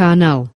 kanaal.